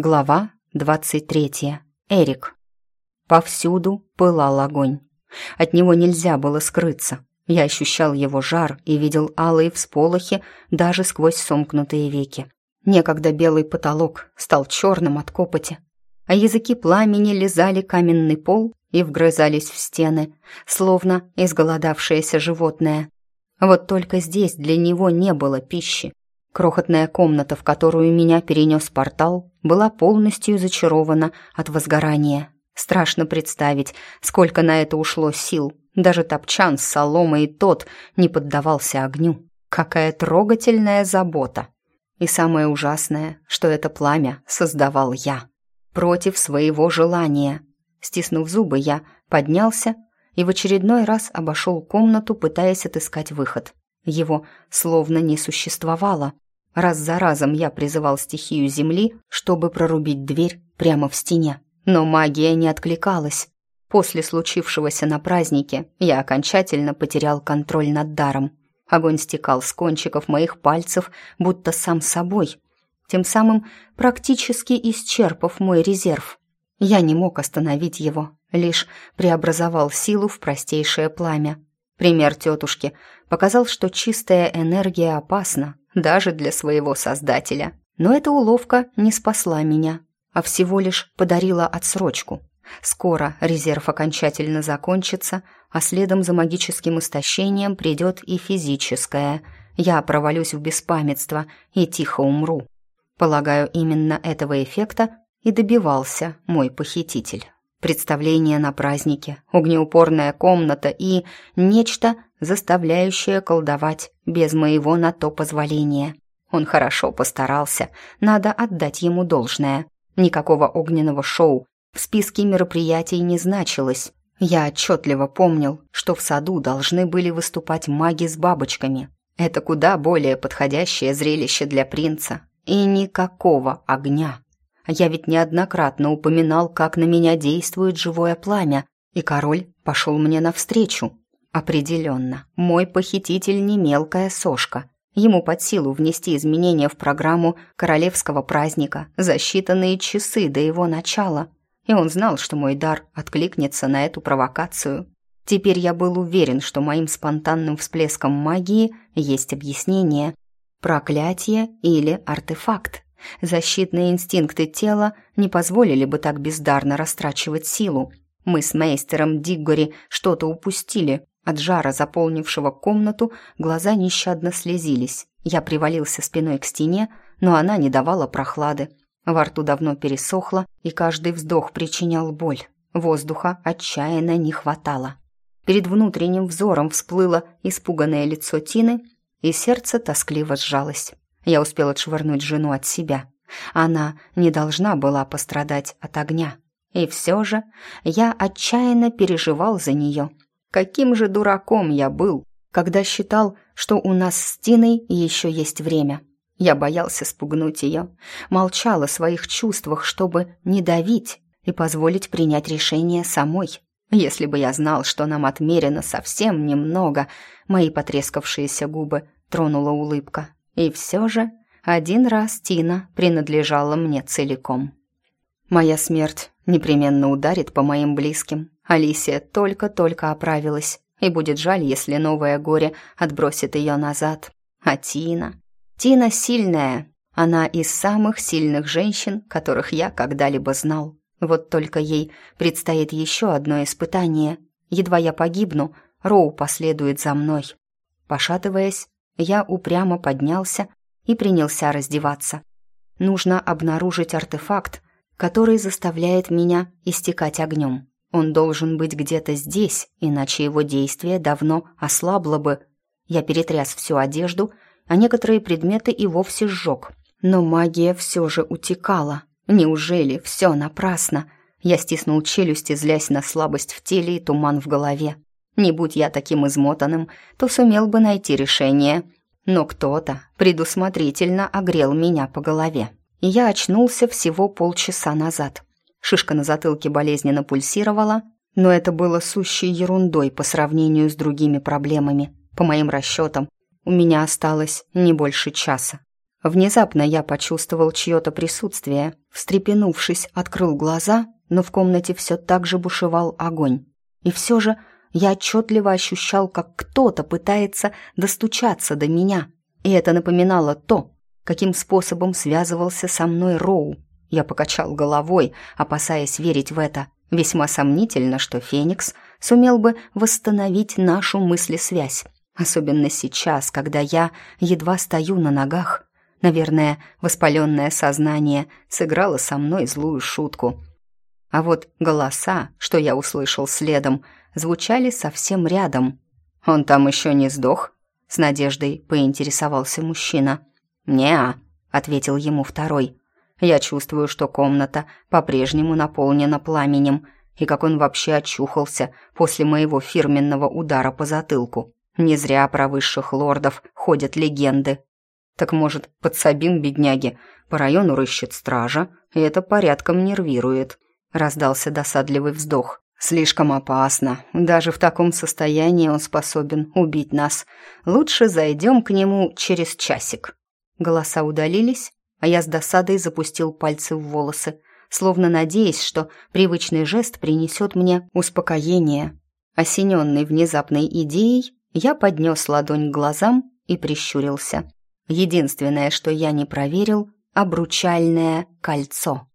Глава 23. Эрик. Повсюду пылал огонь. От него нельзя было скрыться. Я ощущал его жар и видел алые всполохи даже сквозь сомкнутые веки. Некогда белый потолок стал черным от копоти, а языки пламени лизали каменный пол и вгрызались в стены, словно изголодавшееся животное. Вот только здесь для него не было пищи, Крохотная комната, в которую меня перенес портал, была полностью зачарована от возгорания. Страшно представить, сколько на это ушло сил. Даже топчан с соломой и тот не поддавался огню. Какая трогательная забота. И самое ужасное, что это пламя создавал я. Против своего желания. Стиснув зубы, я поднялся и в очередной раз обошел комнату, пытаясь отыскать выход. Его словно не существовало. Раз за разом я призывал стихию земли, чтобы прорубить дверь прямо в стене. Но магия не откликалась. После случившегося на празднике я окончательно потерял контроль над даром. Огонь стекал с кончиков моих пальцев, будто сам собой, тем самым практически исчерпав мой резерв. Я не мог остановить его, лишь преобразовал силу в простейшее пламя. Пример тетушки показал, что чистая энергия опасна, даже для своего создателя. Но эта уловка не спасла меня, а всего лишь подарила отсрочку. Скоро резерв окончательно закончится, а следом за магическим истощением придет и физическое. Я провалюсь в беспамятство и тихо умру. Полагаю, именно этого эффекта и добивался мой похититель. Представление на празднике, огнеупорная комната и нечто, заставляющее колдовать без моего на то позволения. Он хорошо постарался, надо отдать ему должное. Никакого огненного шоу в списке мероприятий не значилось. Я отчетливо помнил, что в саду должны были выступать маги с бабочками. Это куда более подходящее зрелище для принца. И никакого огня. Я ведь неоднократно упоминал, как на меня действует живое пламя, и король пошел мне навстречу. Определенно, мой похититель не мелкая сошка. Ему под силу внести изменения в программу королевского праздника за считанные часы до его начала, и он знал, что мой дар откликнется на эту провокацию. Теперь я был уверен, что моим спонтанным всплеском магии есть объяснение – проклятие или артефакт. Защитные инстинкты тела не позволили бы так бездарно растрачивать силу. Мы с мейстером Диггори что-то упустили. От жара, заполнившего комнату, глаза нещадно слезились. Я привалился спиной к стене, но она не давала прохлады. Во рту давно пересохло, и каждый вздох причинял боль. Воздуха отчаянно не хватало. Перед внутренним взором всплыло испуганное лицо Тины, и сердце тоскливо сжалось. Я успел отшвырнуть жену от себя. Она не должна была пострадать от огня. И все же я отчаянно переживал за нее. Каким же дураком я был, когда считал, что у нас с Тиной еще есть время. Я боялся спугнуть ее, молчал о своих чувствах, чтобы не давить и позволить принять решение самой. Если бы я знал, что нам отмерено совсем немного, мои потрескавшиеся губы тронула улыбка. И все же один раз Тина принадлежала мне целиком. Моя смерть непременно ударит по моим близким. Алисия только-только оправилась, и будет жаль, если новое горе отбросит ее назад. А Тина? Тина сильная. Она из самых сильных женщин, которых я когда-либо знал. Вот только ей предстоит еще одно испытание. Едва я погибну, Роу последует за мной. Пошатываясь, я упрямо поднялся и принялся раздеваться. Нужно обнаружить артефакт, который заставляет меня истекать огнем. Он должен быть где-то здесь, иначе его действие давно ослабло бы. Я перетряс всю одежду, а некоторые предметы и вовсе сжег. Но магия все же утекала. Неужели все напрасно? Я стиснул челюсти, злясь на слабость в теле и туман в голове. Не будь я таким измотанным, то сумел бы найти решение. Но кто-то предусмотрительно огрел меня по голове. И я очнулся всего полчаса назад. Шишка на затылке болезненно пульсировала, но это было сущей ерундой по сравнению с другими проблемами. По моим расчетам, у меня осталось не больше часа. Внезапно я почувствовал чье-то присутствие. Встрепенувшись, открыл глаза, но в комнате все так же бушевал огонь. И все же я отчетливо ощущал, как кто-то пытается достучаться до меня. И это напоминало то, каким способом связывался со мной Роу. Я покачал головой, опасаясь верить в это. Весьма сомнительно, что Феникс сумел бы восстановить нашу мыслесвязь. Особенно сейчас, когда я едва стою на ногах. Наверное, воспаленное сознание сыграло со мной злую шутку. А вот голоса, что я услышал следом, звучали совсем рядом. «Он там еще не сдох?» — с надеждой поинтересовался мужчина. «Не-а», ответил ему второй. «Я чувствую, что комната по-прежнему наполнена пламенем, и как он вообще очухался после моего фирменного удара по затылку. Не зря про высших лордов ходят легенды. Так может, подсобим бедняге, по району рыщет стража, и это порядком нервирует». Раздался досадливый вздох. «Слишком опасно. Даже в таком состоянии он способен убить нас. Лучше зайдем к нему через часик». Голоса удалились, а я с досадой запустил пальцы в волосы, словно надеясь, что привычный жест принесет мне успокоение. Осененный внезапной идеей, я поднес ладонь к глазам и прищурился. Единственное, что я не проверил — обручальное кольцо.